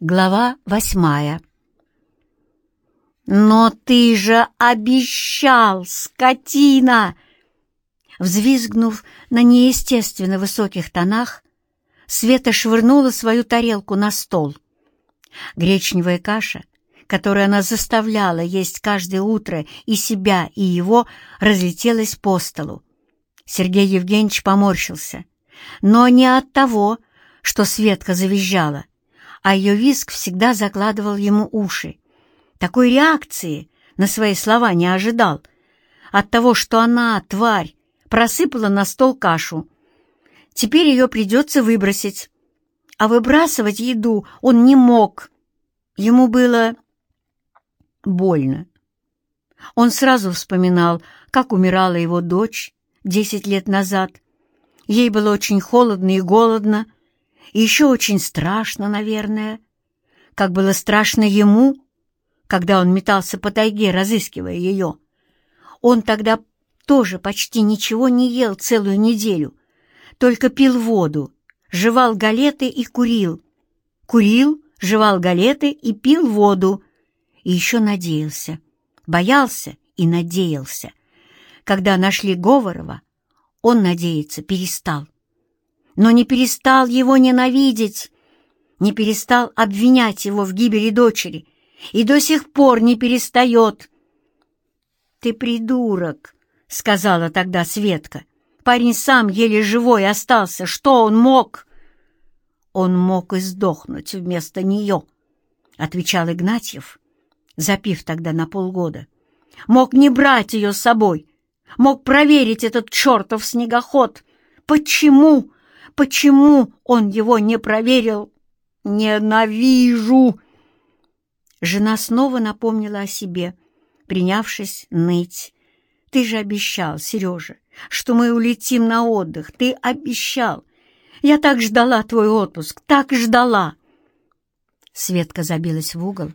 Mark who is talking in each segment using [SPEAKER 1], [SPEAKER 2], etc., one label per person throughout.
[SPEAKER 1] Глава восьмая «Но ты же обещал, скотина!» Взвизгнув на неестественно высоких тонах, Света швырнула свою тарелку на стол. Гречневая каша, которую она заставляла есть каждое утро и себя, и его, разлетелась по столу. Сергей Евгеньевич поморщился, но не от того, что Светка завизжала, а ее визг всегда закладывал ему уши. Такой реакции на свои слова не ожидал. От того, что она, тварь, просыпала на стол кашу. Теперь ее придется выбросить. А выбрасывать еду он не мог. Ему было больно. Он сразу вспоминал, как умирала его дочь десять лет назад. Ей было очень холодно и голодно, и еще очень страшно, наверное. Как было страшно ему, когда он метался по тайге, разыскивая ее. Он тогда тоже почти ничего не ел целую неделю, только пил воду, жевал галеты и курил. Курил, жевал галеты и пил воду. И еще надеялся, боялся и надеялся. Когда нашли Говорова, он надеяться перестал но не перестал его ненавидеть, не перестал обвинять его в гибели дочери и до сих пор не перестает. «Ты придурок», — сказала тогда Светка. «Парень сам еле живой остался. Что он мог?» «Он мог и сдохнуть вместо нее», — отвечал Игнатьев, запив тогда на полгода. «Мог не брать ее с собой, мог проверить этот чертов снегоход. Почему?» Почему он его не проверил? Ненавижу!» Жена снова напомнила о себе, принявшись ныть. «Ты же обещал, Сережа, что мы улетим на отдых. Ты обещал. Я так ждала твой отпуск, так ждала!» Светка забилась в угол,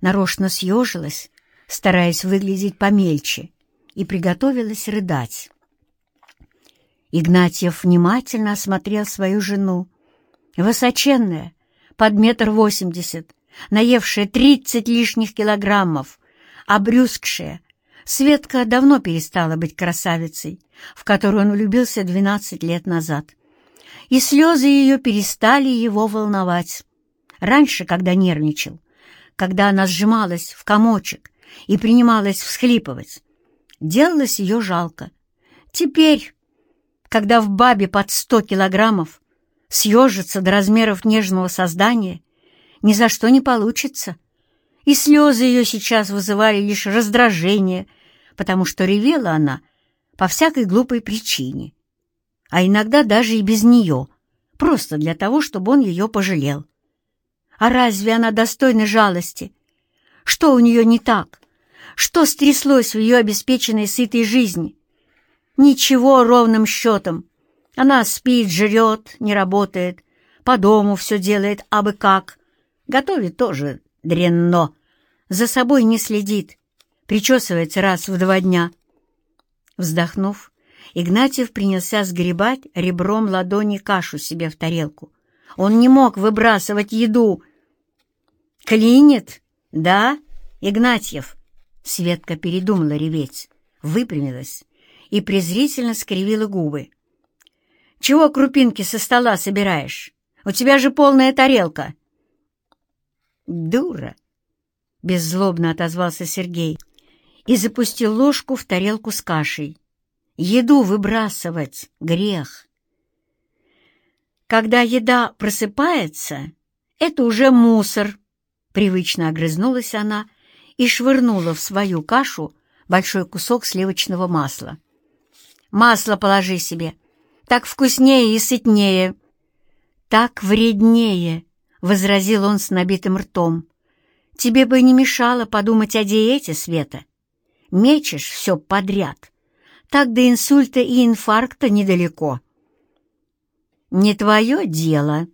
[SPEAKER 1] нарочно съежилась, стараясь выглядеть помельче, и приготовилась рыдать. Игнатьев внимательно осмотрел свою жену. Высоченная, под метр восемьдесят, наевшая тридцать лишних килограммов, обрюзгшая. Светка давно перестала быть красавицей, в которую он влюбился двенадцать лет назад. И слезы ее перестали его волновать. Раньше, когда нервничал, когда она сжималась в комочек и принималась всхлипывать, делалось ее жалко. Теперь когда в бабе под сто килограммов съежится до размеров нежного создания, ни за что не получится. И слезы ее сейчас вызывали лишь раздражение, потому что ревела она по всякой глупой причине, а иногда даже и без нее, просто для того, чтобы он ее пожалел. А разве она достойна жалости? Что у нее не так? Что стряслось в ее обеспеченной сытой жизни? Ничего ровным счетом. Она спит, жрет, не работает, по дому все делает абы как. Готовит тоже дренно. За собой не следит, причесывается раз в два дня. Вздохнув, Игнатьев принялся сгребать ребром ладони кашу себе в тарелку. Он не мог выбрасывать еду. «Клинит? Да, Игнатьев?» Светка передумала реветь, выпрямилась и презрительно скривила губы. «Чего крупинки со стола собираешь? У тебя же полная тарелка!» «Дура!» — беззлобно отозвался Сергей и запустил ложку в тарелку с кашей. «Еду выбрасывать — грех!» «Когда еда просыпается, это уже мусор!» Привычно огрызнулась она и швырнула в свою кашу большой кусок сливочного масла. Масло положи себе. Так вкуснее и сытнее. Так вреднее, — возразил он с набитым ртом. Тебе бы не мешало подумать о диете, Света. Мечешь все подряд. Так до инсульта и инфаркта недалеко. Не твое дело.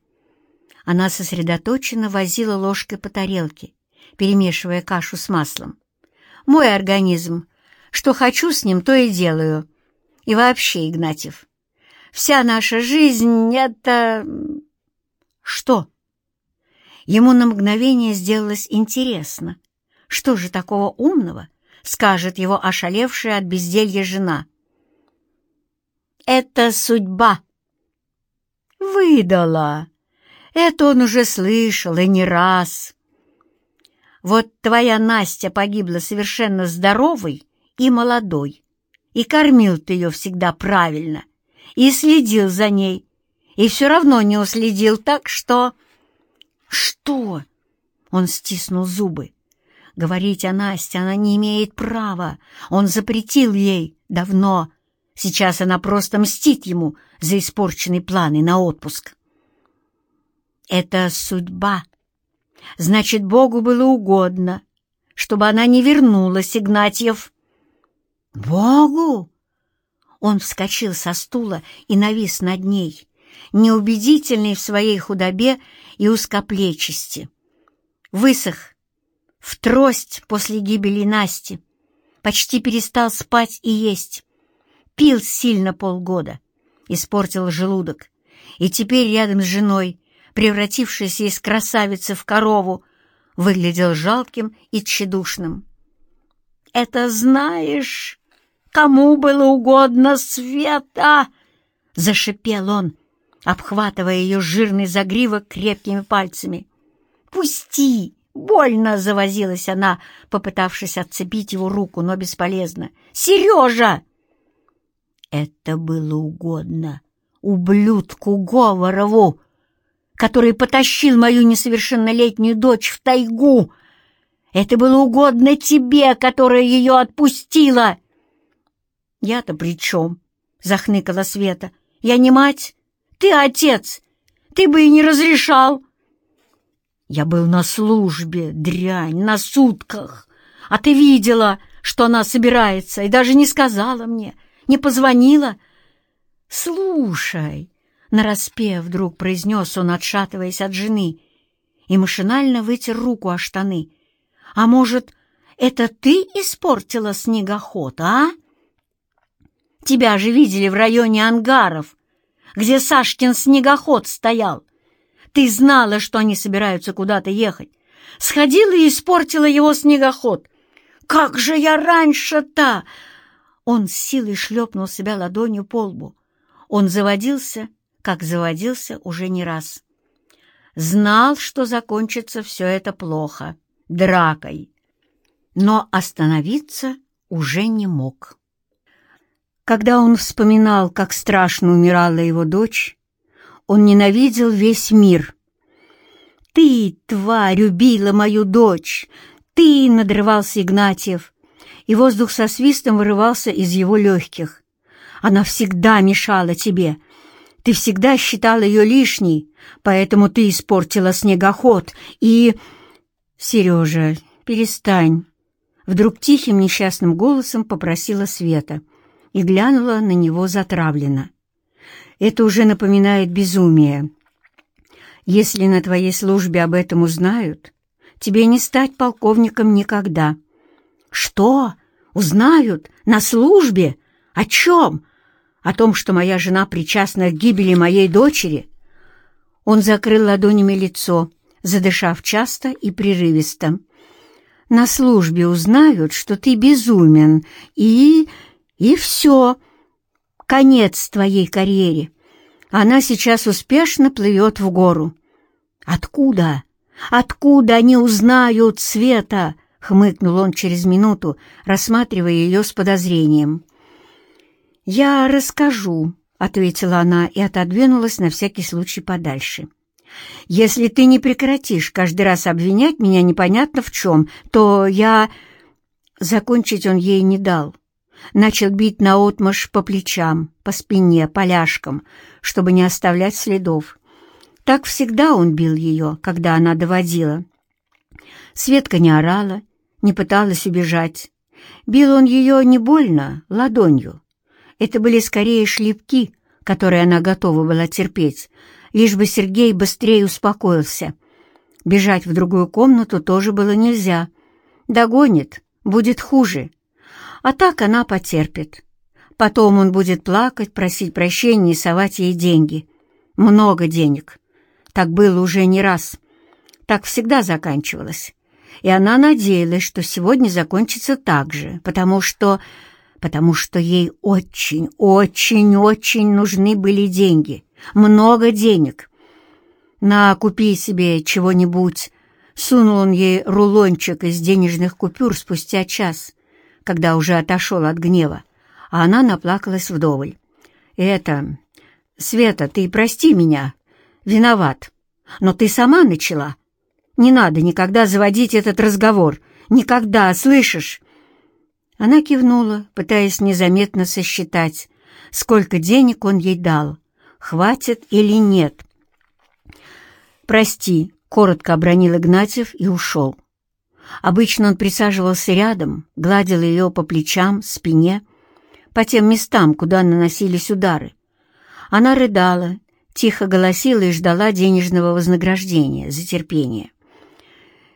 [SPEAKER 1] Она сосредоточенно возила ложкой по тарелке, перемешивая кашу с маслом. Мой организм. Что хочу с ним, то и делаю. И вообще, Игнатьев, вся наша жизнь — это... Что? Ему на мгновение сделалось интересно, что же такого умного скажет его ошалевшая от безделья жена. «Это судьба!» «Выдала!» Это он уже слышал и не раз. Вот твоя Настя погибла совершенно здоровой и молодой, и кормил ты ее всегда правильно, и следил за ней, и все равно не уследил так, что... Что? Он стиснул зубы. Говорить о Насте она не имеет права. Он запретил ей давно. Сейчас она просто мстит ему за испорченные планы на отпуск. Это судьба. Значит, Богу было угодно, чтобы она не вернулась, Игнатьев. Богу? Он вскочил со стула и навис над ней, неубедительный в своей худобе и узкоплечести. Высох, в трость после гибели Насти, почти перестал спать и есть, пил сильно полгода, испортил желудок, и теперь рядом с женой превратившийся из красавицы в корову, выглядел жалким и тщедушным. «Это знаешь, кому было угодно света!» — зашипел он, обхватывая ее жирный загривок крепкими пальцами. «Пусти!» — больно завозилась она, попытавшись отцепить его руку, но бесполезно. «Сережа!» Это было угодно ублюдку Говорову, который потащил мою несовершеннолетнюю дочь в тайгу. Это было угодно тебе, которая ее отпустила. Я-то при чем? — захныкала Света. Я не мать, ты отец. Ты бы и не разрешал. Я был на службе, дрянь, на сутках. А ты видела, что она собирается, и даже не сказала мне, не позвонила. Слушай, Нараспев вдруг произнес он, отшатываясь от жены, и машинально вытер руку о штаны. «А может, это ты испортила снегоход, а? Тебя же видели в районе ангаров, где Сашкин снегоход стоял. Ты знала, что они собираются куда-то ехать. Сходила и испортила его снегоход. Как же я раньше-то!» Он с силой шлепнул себя ладонью по лбу. Он заводился как заводился уже не раз. Знал, что закончится все это плохо, дракой, но остановиться уже не мог. Когда он вспоминал, как страшно умирала его дочь, он ненавидел весь мир. «Ты, тварь, убила мою дочь! Ты!» — надрывался Игнатьев, и воздух со свистом вырывался из его легких. «Она всегда мешала тебе, ты всегда считал ее лишней, поэтому ты испортила снегоход и... Сережа, перестань. Вдруг тихим несчастным голосом попросила Света и глянула на него затравленно. Это уже напоминает безумие. Если на твоей службе об этом узнают, тебе не стать полковником никогда. Что? Узнают? На службе? О чем? о том, что моя жена причастна к гибели моей дочери, он закрыл ладонями лицо, задышав часто и прерывисто. «На службе узнают, что ты безумен, и... и все. Конец твоей карьере. Она сейчас успешно плывет в гору. Откуда? Откуда они узнают Света?» — хмыкнул он через минуту, рассматривая ее с подозрением. «Я расскажу», — ответила она и отодвинулась на всякий случай подальше. «Если ты не прекратишь каждый раз обвинять меня непонятно в чем, то я...» Закончить он ей не дал. Начал бить наотмашь по плечам, по спине, по ляжкам, чтобы не оставлять следов. Так всегда он бил ее, когда она доводила. Светка не орала, не пыталась убежать. Бил он ее не больно, ладонью, это были скорее шлепки, которые она готова была терпеть, лишь бы Сергей быстрее успокоился. Бежать в другую комнату тоже было нельзя. Догонит, будет хуже. А так она потерпит. Потом он будет плакать, просить прощения и совать ей деньги. Много денег. Так было уже не раз. Так всегда заканчивалось. И она надеялась, что сегодня закончится так же, потому что... потому что ей очень, очень, очень нужны были деньги. Много денег. «На, купи себе чего-нибудь», — сунул он ей рулончик из денежных купюр спустя час, когда уже отошел от гнева, а она наплакалась вдоволь. «Это... Света, ты прости меня. Виноват. Но ты сама начала. Не надо никогда заводить этот разговор. Никогда, слышишь?» Она кивнула, пытаясь незаметно сосчитать, сколько денег он ей дал, хватит или нет. «Прости», — коротко обронил Игнатьев и ушел. Обычно он присаживался рядом, гладил ее по плечам, спине, по тем местам, куда наносились удары. Она рыдала, тихо голосила и ждала денежного вознаграждения за терпение.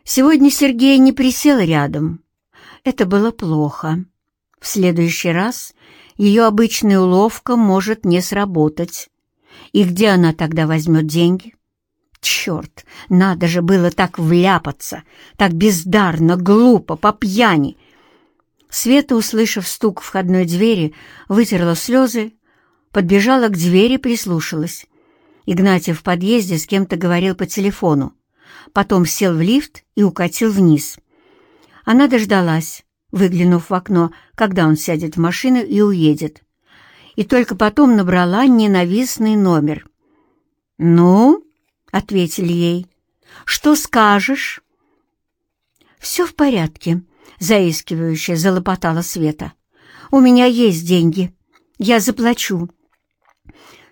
[SPEAKER 1] Сегодня Сергей не присел рядом. Это было плохо. В следующий раз ее обычная уловка может не сработать. И где она тогда возьмет деньги? Черт, надо же было так вляпаться, так бездарно, глупо, по пьяни. Света, услышав стук входной двери, вытерла слезы, подбежала к двери, прислушалась. Игнатьев в подъезде с кем-то говорил по телефону. Потом сел в лифт и укатил вниз. Она дождалась, выглянув в окно, когда он сядет в машину и уедет. И только потом набрала ненавистный номер. «Ну?» — ответили ей. «Что скажешь?» «Все в порядке», — заискивающе залопотала Света. «У меня есть деньги. Я заплачу».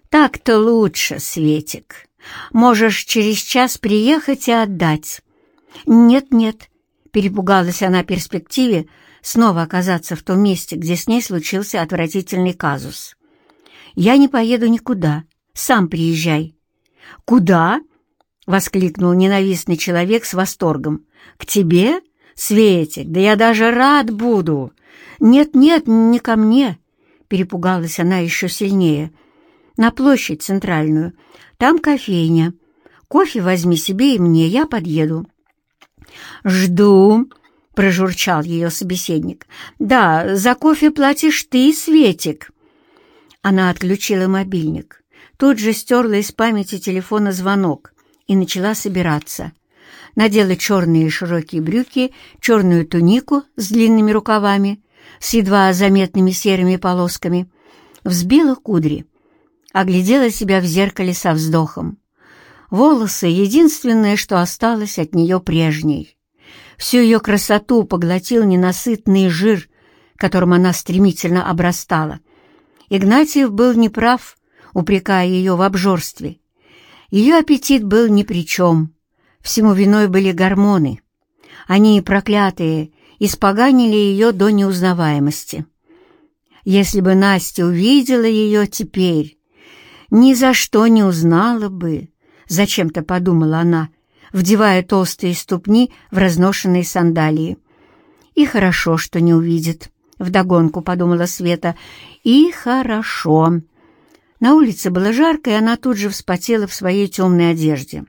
[SPEAKER 1] «Так-то лучше, Светик. Можешь через час приехать и отдать». «Нет-нет», — перепугалась она перспективе снова оказаться в том месте, где с ней случился отвратительный казус. «Я не поеду никуда. Сам приезжай». «Куда?» — воскликнул ненавистный человек с восторгом. «К тебе? Светик, да я даже рад буду!» «Нет-нет, не ко мне!» — перепугалась она еще сильнее. «На площадь центральную. Там кофейня. Кофе возьми себе и мне, я подъеду». «Жду!» — прожурчал ее собеседник. «Да, за кофе платишь ты, Светик!» Она отключила мобильник. Тут же стерла из памяти телефона звонок и начала собираться. Надела черные широкие брюки, черную тунику с длинными рукавами, с едва заметными серыми полосками, взбила кудри, оглядела себя в зеркале со вздохом. Волосы — единственное, что осталось от нее прежней. Всю ее красоту поглотил ненасытный жир, которым она стремительно обрастала. Игнатьев был неправ, упрекая ее в обжорстве. Ее аппетит был ни при чем. Всему виной были гормоны. Они, проклятые, испоганили ее до неузнаваемости. Если бы Настя увидела ее теперь, ни за что не узнала бы, зачем-то подумала она, вдевая толстые ступни в разношенные сандалии. И хорошо, что не увидит, вдогонку подумала Света, и хорошо. На улице было жарко, и она тут же вспотела в своей темной одежде.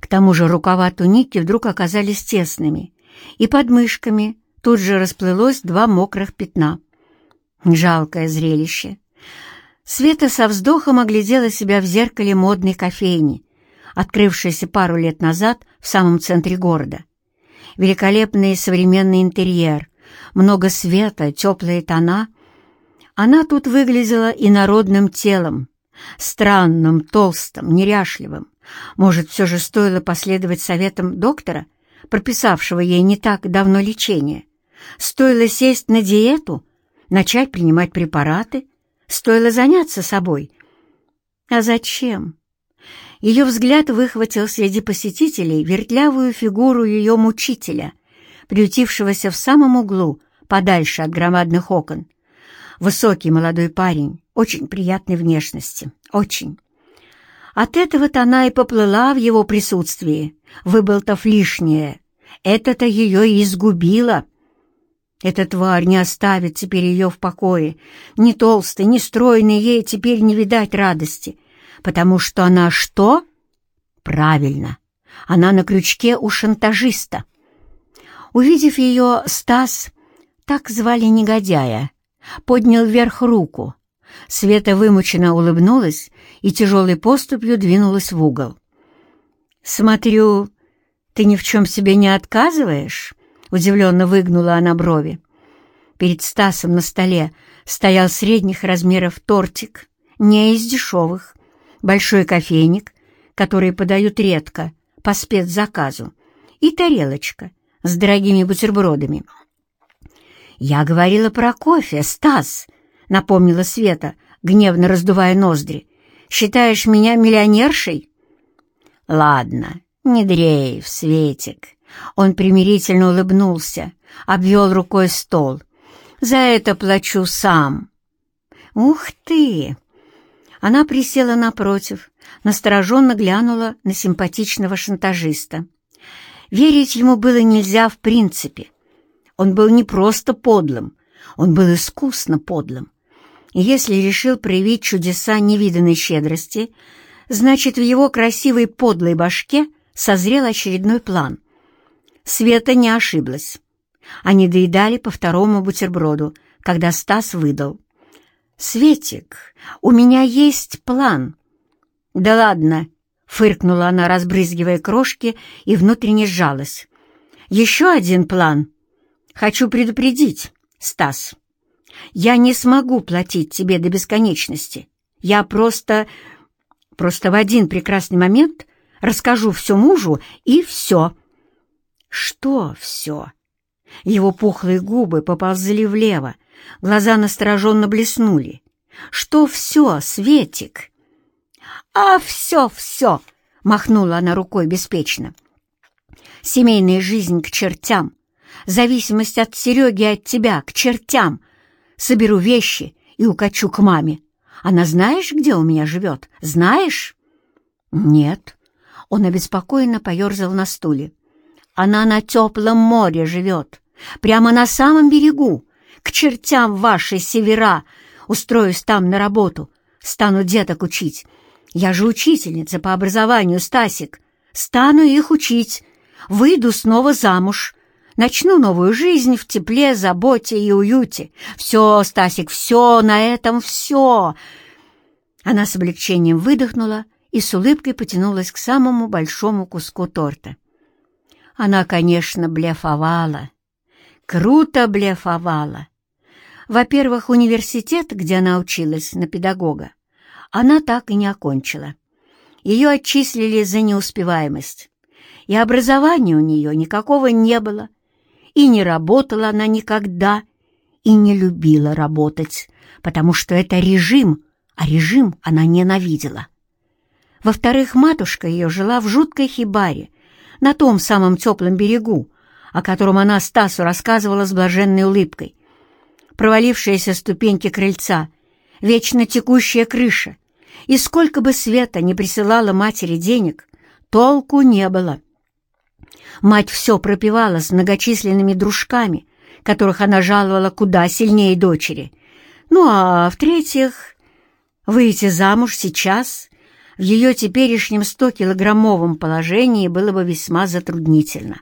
[SPEAKER 1] К тому же рукава туники вдруг оказались тесными, и под мышками тут же расплылось два мокрых пятна. Жалкое зрелище. Света со вздохом оглядела себя в зеркале модной кофейни, открывшейся пару лет назад в самом центре города. Великолепный современный интерьер, много света, теплые тона — она тут выглядела инородным телом, странным, толстым, неряшливым. Может, все же стоило последовать советам доктора, прописавшего ей не так давно лечение? Стоило сесть на диету, начать принимать препараты? Стоило заняться собой? А зачем? Ее взгляд выхватил среди посетителей вертлявую фигуру ее мучителя, приютившегося в самом углу, подальше от громадных окон. Высокий молодой парень, очень приятной внешности, очень. От этого-то она и поплыла в его присутствии, выболтав лишнее. Это-то ее и изгубило. Эта тварь не оставит теперь ее в покое. Ни толстой, ни стройной ей теперь не видать радости. Потому что она что? Правильно. Она на крючке у шантажиста. Увидев ее, Стас, так звали негодяя, поднял вверх руку. Света вымученно улыбнулась и тяжелой поступью двинулась в угол. «Смотрю, ты ни в чем себе не отказываешь?» — удивленно выгнула она брови. Перед Стасом на столе стоял средних размеров тортик, не из дешевых, большой кофейник, который подают редко, по спецзаказу, и тарелочка с дорогими бутербродами. «Я говорила про кофе, Стас», — напомнила Света, гневно раздувая ноздри. «Считаешь меня миллионершей?» «Ладно, не дрейф, Светик». Он примирительно улыбнулся, обвел рукой стол. «За это плачу сам». «Ух ты!» Она присела напротив, настороженно глянула на симпатичного шантажиста. Верить ему было нельзя в принципе. Он был не просто подлым, он был искусно подлым. И если решил проявить чудеса невиданной щедрости, значит, в его красивой подлой башке созрел очередной план. Света не ошиблась. Они доедали по второму бутерброду, когда Стас выдал. «Светик, у меня есть план». «Да ладно», — фыркнула она, разбрызгивая крошки, и внутренне сжалась. «Еще один план. Хочу предупредить, Стас. Я не смогу платить тебе до бесконечности. Я просто... просто в один прекрасный момент расскажу все мужу, и все». «Что все?» Его пухлые губы поползли влево, Глаза настороженно блеснули. «Что все, Светик?» «А все-все!» — махнула она рукой беспечно. «Семейная жизнь к чертям, зависимость от Сереги от тебя к чертям. Соберу вещи и укачу к маме. Она знаешь, где у меня живет? Знаешь?» «Нет». Он обеспокоенно поерзал на стуле. «Она на теплом море живет, прямо на самом берегу. К чертям ваши севера! Устроюсь там на работу, стану деток учить. Я же учительница по образованию, Стасик. Стану их учить. Выйду снова замуж. Начну новую жизнь в тепле, заботе и уюте. Все, Стасик, все, на этом все. Она с облегчением выдохнула и с улыбкой потянулась к самому большому куску торта. Она, конечно, блефовала. Круто блефовала. Во-первых, университет, где она училась на педагога, она так и не окончила. Ее отчислили за неуспеваемость. И образования у нее никакого не было. И не работала она никогда, и не любила работать, потому что это режим, а режим она ненавидела. Во-вторых, матушка ее жила в жуткой хибаре, на том самом теплом берегу, о котором она Стасу рассказывала с блаженной улыбкой, провалившиеся ступеньки крыльца, вечно текущая крыша. И сколько бы Света не присылала матери денег, толку не было. Мать все пропивала с многочисленными дружками, которых она жаловала куда сильнее дочери. Ну а в-третьих, выйти замуж сейчас в ее теперешнем 100-килограммовом положении было бы весьма затруднительно.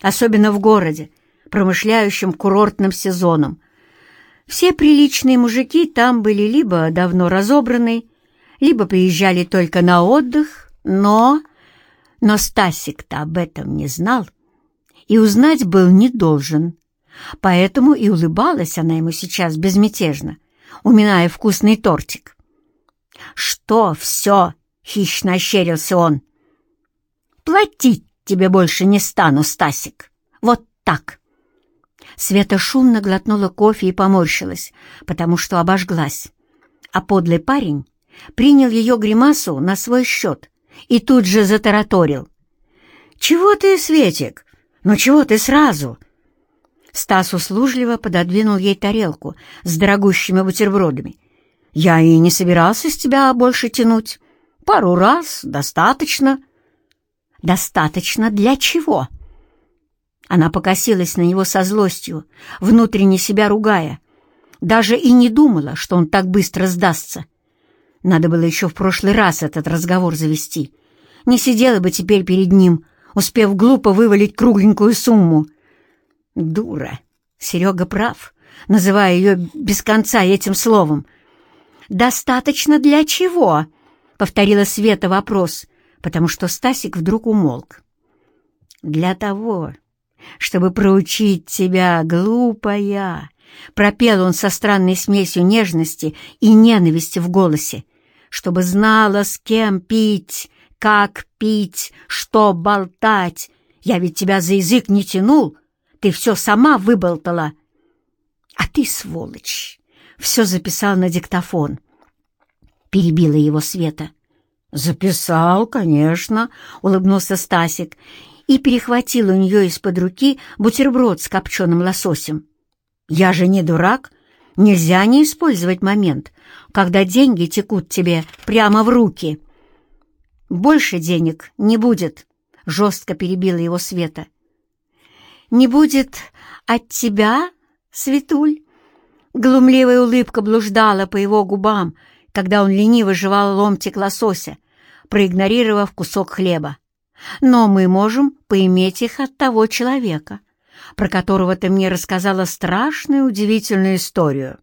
[SPEAKER 1] Особенно в городе, промышляющем курортным сезоном, все приличные мужики там были либо давно разобраны, либо приезжали только на отдых, но... Но Стасик-то об этом не знал и узнать был не должен. Поэтому и улыбалась она ему сейчас безмятежно, уминая вкусный тортик. «Что все?» — хищно ощерился он. «Платить тебе больше не стану, Стасик. Вот так». Света шумно глотнула кофе и поморщилась, потому что обожглась. А подлый парень принял ее гримасу на свой счет и тут же затараторил. «Чего ты, Светик? Ну чего ты сразу?» Стас услужливо пододвинул ей тарелку с дорогущими бутербродами. «Я и не собирался с тебя больше тянуть. Пару раз достаточно». «Достаточно для чего?» Она покосилась на него со злостью, внутренне себя ругая. Даже и не думала, что он так быстро сдастся. Надо было еще в прошлый раз этот разговор завести. Не сидела бы теперь перед ним, успев глупо вывалить кругленькую сумму. Дура. Серега прав, называя ее без конца этим словом. «Достаточно для чего?» — повторила Света вопрос, потому что Стасик вдруг умолк. «Для того, чтобы проучить тебя, глупая!» — пропел он со странной смесью нежности и ненависти в голосе, чтобы знала, с кем пить, как пить, что болтать. Я ведь тебя за язык не тянул, ты все сама выболтала. А ты, сволочь, все записал на диктофон. Перебила его Света. «Записал, конечно», — улыбнулся Стасик и перехватил у нее из-под руки бутерброд с копченым лососем. «Я же не дурак. Нельзя не использовать момент, когда деньги текут тебе прямо в руки». «Больше денег не будет», — жестко перебила его Света. «Не будет от тебя, Светуль?» Глумливая улыбка блуждала по его губам, когда он лениво жевал ломтик лосося, проигнорировав кусок хлеба. «Но мы можем поиметь их от того человека, про которого ты мне рассказала страшную удивительную историю».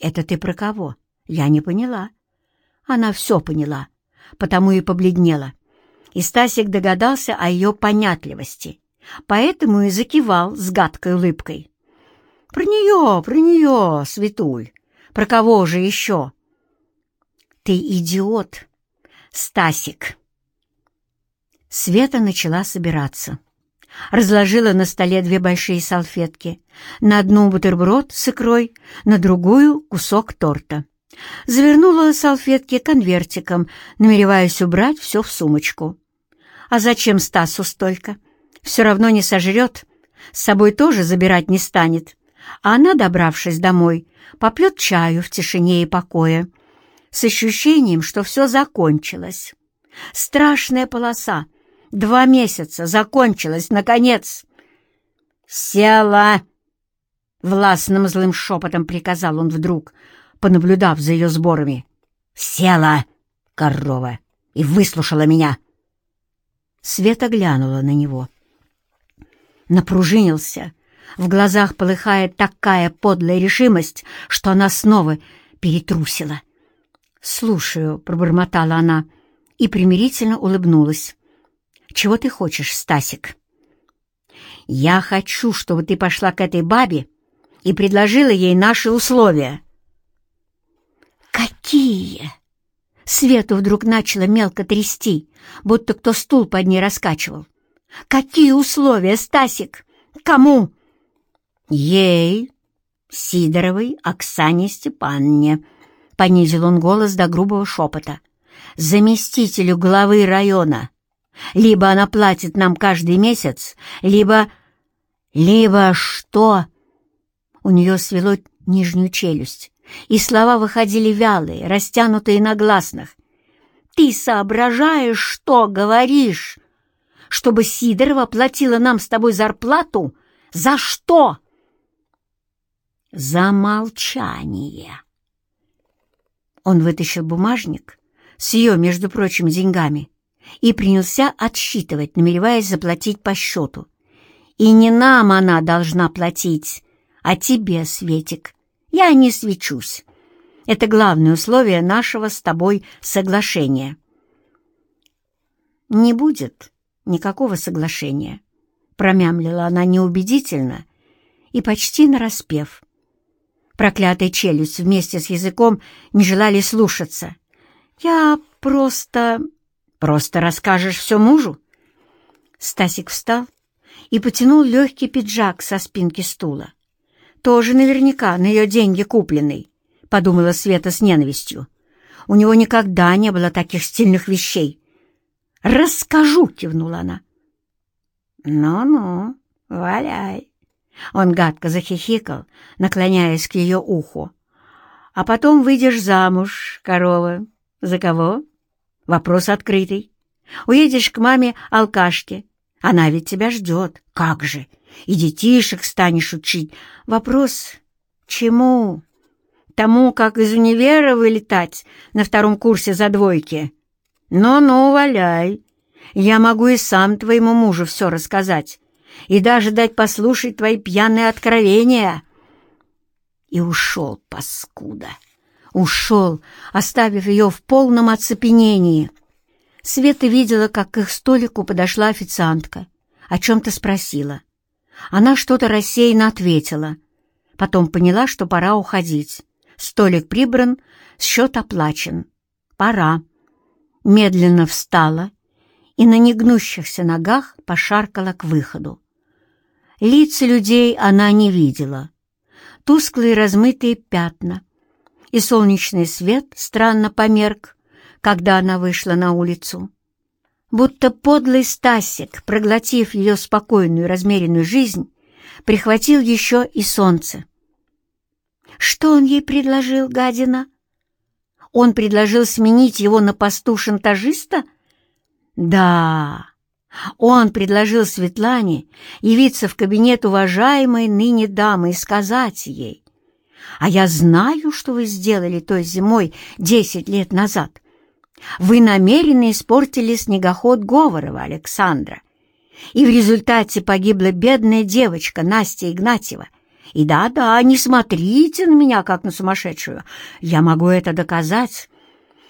[SPEAKER 1] «Это ты про кого?» «Я не поняла». Она все поняла, потому и побледнела. И Стасик догадался о ее понятливости поэтому и закивал с гадкой улыбкой. «Про нее, про нее, Светуль! Про кого же еще?» «Ты идиот, Стасик!» Света начала собираться. Разложила на столе две большие салфетки. На одну бутерброд с икрой, на другую — кусок торта. Завернула салфетки конвертиком, намереваясь убрать все в сумочку. «А зачем Стасу столько?» все равно не сожрет, с собой тоже забирать не станет. А она, добравшись домой, попьет чаю в тишине и покое, с ощущением, что все закончилось. Страшная полоса. Два месяца закончилась, наконец. «Села!» — властным злым шепотом приказал он вдруг, понаблюдав за ее сборами. «Села, корова, и выслушала меня!» Света глянула на него — напружинился. В глазах полыхает такая подлая решимость, что она снова перетрусила. «Слушаю», — пробормотала она и примирительно улыбнулась. «Чего ты хочешь, Стасик?» «Я хочу, чтобы ты пошла к этой бабе и предложила ей наши условия». «Какие?» Свету вдруг начала мелко трясти, будто кто стул под ней раскачивал. «Какие условия, Стасик? Кому?» «Ей, Сидоровой Оксане Степанне», — понизил он голос до грубого шепота, «заместителю главы района. Либо она платит нам каждый месяц, либо... либо что?» У нее свело нижнюю челюсть, и слова выходили вялые, растянутые на гласных. «Ты соображаешь, что говоришь?» чтобы Сидорова платила нам с тобой зарплату? За что?» «За молчание!» Он вытащил бумажник с ее, между прочим, деньгами и принялся отсчитывать, намереваясь заплатить по счету. «И не нам она должна платить, а тебе, Светик. Я не свечусь. Это главное условие нашего с тобой соглашения». «Не будет никакого соглашения. Промямлила она неубедительно и почти нараспев. Проклятая челюсть вместе с языком не желали слушаться. «Я просто... просто расскажешь все мужу?» Стасик встал и потянул легкий пиджак со спинки стула. «Тоже наверняка на ее деньги купленный», — подумала Света с ненавистью. «У него никогда не было таких стильных вещей. «Расскажу!» — кивнула она. «Ну-ну, валяй!» Он гадко захихикал, наклоняясь к ее уху. «А потом выйдешь замуж, корова. За кого? Вопрос открытый. Уедешь к маме-алкашке. Она ведь тебя ждет. Как же? И детишек станешь учить. Вопрос чему? Тому, как из универа вылетать на втором курсе за двойки?» «Ну-ну, валяй. Я могу и сам твоему мужу все рассказать, и даже дать послушать твои пьяные откровения». И ушел, паскуда. Ушел, оставив ее в полном оцепенении. Света видела, как к их столику подошла официантка, о чем-то спросила. Она что-то рассеянно ответила. Потом поняла, что пора уходить. Столик прибран, счет оплачен. Пора. Медленно встала и на негнущихся ногах пошаркала к выходу. Лица людей она не видела. Тусклые размытые пятна. И солнечный свет странно померк, когда она вышла на улицу. Будто подлый Стасик, проглотив ее спокойную размеренную жизнь, прихватил еще и солнце. Что он ей предложил, гадина? Он предложил сменить его на посту шантажиста? Да, он предложил Светлане явиться в кабинет уважаемой ныне дамы и сказать ей, «А я знаю, что вы сделали той зимой десять лет назад. Вы намеренно испортили снегоход Говорова Александра, и в результате погибла бедная девочка Настя Игнатьева. И да-да, не смотрите на меня, как на сумасшедшую. Я могу это доказать,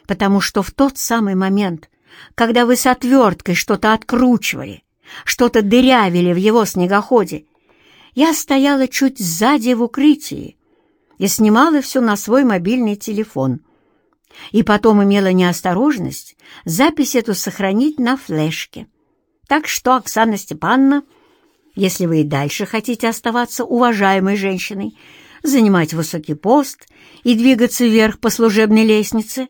[SPEAKER 1] потому что в тот самый момент, когда вы с отверткой что-то откручивали, что-то дырявили в его снегоходе, я стояла чуть сзади в укрытии и снимала все на свой мобильный телефон. И потом имела неосторожность запись эту сохранить на флешке. Так что, Оксана Степановна, если вы и дальше хотите оставаться уважаемой женщиной, занимать высокий пост и двигаться вверх по служебной лестнице,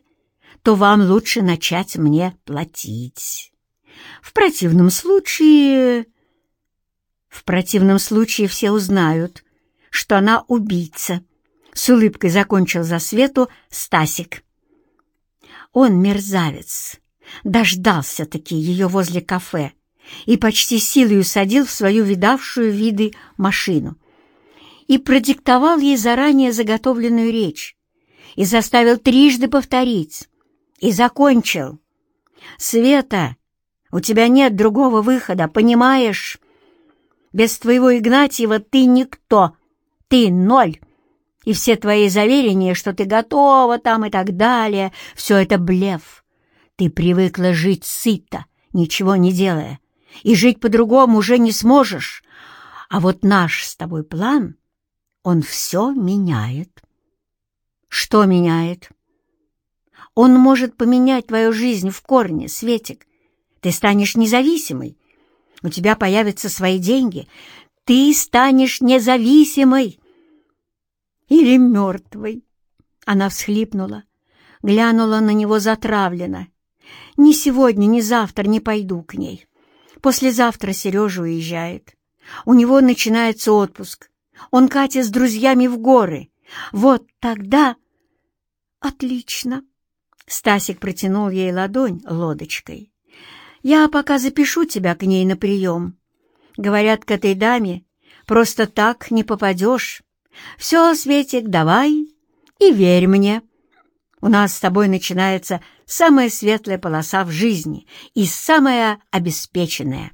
[SPEAKER 1] то вам лучше начать мне платить. В противном случае... В противном случае все узнают, что она убийца. С улыбкой закончил за свету Стасик. Он мерзавец. Дождался-таки ее возле кафе и почти силой усадил в свою видавшую виды машину и продиктовал ей заранее заготовленную речь и заставил трижды повторить и закончил. «Света, у тебя нет другого выхода, понимаешь? Без твоего Игнатьева ты никто, ты ноль, и все твои заверения, что ты готова там и так далее, все это блеф. Ты привыкла жить сыто, ничего не делая, и жить по-другому уже не сможешь. А вот наш с тобой план, он все меняет. Что меняет? Он может поменять твою жизнь в корне, Светик. Ты станешь независимой. У тебя появятся свои деньги. Ты станешь независимой. Или мертвой. Она всхлипнула, глянула на него затравленно. Ни сегодня, ни завтра не пойду к ней. Послезавтра Сережа уезжает. У него начинается отпуск. Он катит с друзьями в горы. Вот тогда... Отлично. Стасик протянул ей ладонь лодочкой. Я пока запишу тебя к ней на прием. Говорят, к этой даме просто так не попадешь. Все, Светик, давай и верь мне. У нас с тобой начинается самая светлая полоса в жизни и самая обеспеченная.